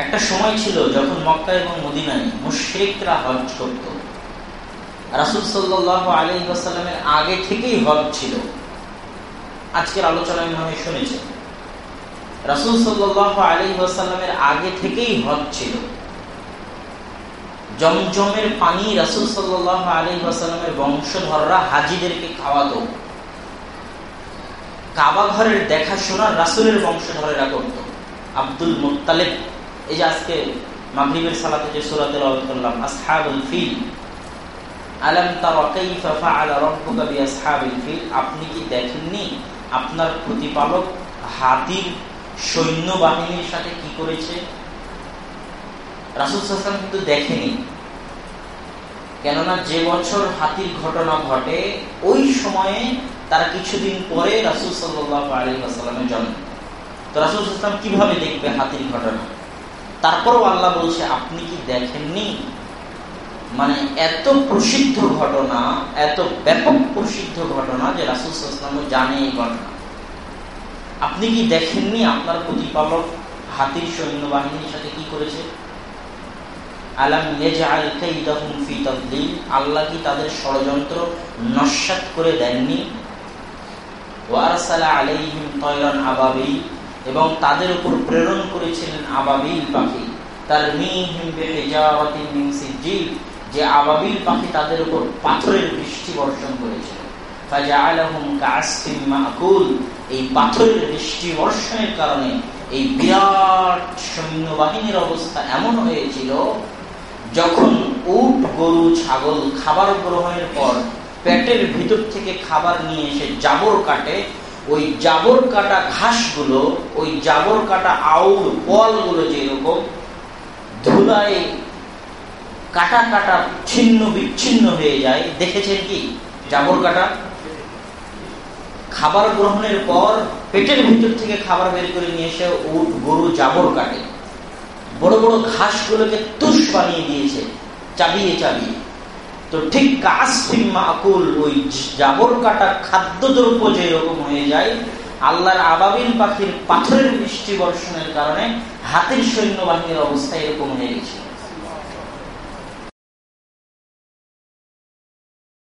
একটা সময় ছিল যখন মক্কা এবং মদিনায় মুশ্রিকরা হজ করত। রাসুল সাল্লাহ আলী আসাল্লামের আগে থেকেই হজ ছিল। আজকের আলোচনায় মনে শুনেছে। রাসুল সাল্লাহ আলী আসাল্লামের আগে থেকেই হজ ছিল। জমজমের পানি রাসুল সাল্লাহ আলী আসাল্লামের বংশধররা হাজিদেরকে খাওয়াতো। কাবা ঘরের দেখাশোনা রাসুলের বংশধরেরা করত। আব্দুল মুতালেব এই যে আজকে মাগরিবের সালাতে যে সুরাতে করলাম, আসহাবুল ফিল ফিল, আপনি কি দেখেননি আপনার প্রতিপালক হাতির সৈন্য বাহিনীর সাথে কি করেছে? রাসুল সাল্লাম কিন্তু দেখেনি। কেননা যে বছর হাতির ঘটনা ঘটে, ওই সময়ে তার কিছুদিন পরে রাসুল সাল্লাহ আলী আসালামের জন্ম। তো রাসুল সাল্লাম কীভাবে দেখবে হাতির ঘটনা? তারপরও আল্লাহ বলছে, আপনি কি দেখেননি? মানে এত প্রসিদ্ধ ঘটনা, এত ব্যাপক প্রসিদ্ধ ঘটনা যে রাসুল জানে এই ঘটনা। আপনি কি দেখেননি আপনার প্রতিপালক হাতির সৈন্যবাহিনীর সাথে কি করেছে? আল্লাহ কি তাদের ষড়যন্ত্র নস্বাত করে দেননি? আবাবিল এবং তাদের উপর প্রেরণ করেছিলেন আবাবিল পাখি। তার যে আবাবিল পাখি তাদের উপর পাথরের বৃষ্টি বর্ষণ করেছিল। এই পাথরের বৃষ্টি বর্ষণের কারণে এই বিরাট সৈন্যবাহিনীর অবস্থা এমন হয়েছিল, যখন উট, গরু, ছাগল খাবার গ্রহণের পর পেটের ভিতর থেকে খাবার নিয়ে এসে জাবর কাটে ওই জাবর কাটা ঘাসগুলো, ওই জাবর কাটা আউল, পলগুলো যেরকম, ধুলায় কাটা কাটা ছিন্ন বিচ্ছিন্ন হয়ে যায়। দেখেছেন কি? জাবর কাটা? খাবার গ্রহণের পর পেটের ভিতর থেকে খাবার বের করে নিয়ে এসে উট গরু জাবর কাটে। বড় বড় ঘাসগুলোকে তুষ বানিয়ে দিয়েছে, চাবিয়ে চাবিয়ে। তো ঠিক কাজ মাকুল, ওই জাবর কাটা খাদ্যদ্রব্য যেরকম হয়ে যায়, আল্লাহর আবাবিল পাখির পাথরের বৃষ্টি বর্ষণের কারণে হাতের সৈন্যবাহিনীর অবস্থা এরকম হয়ে গেছিল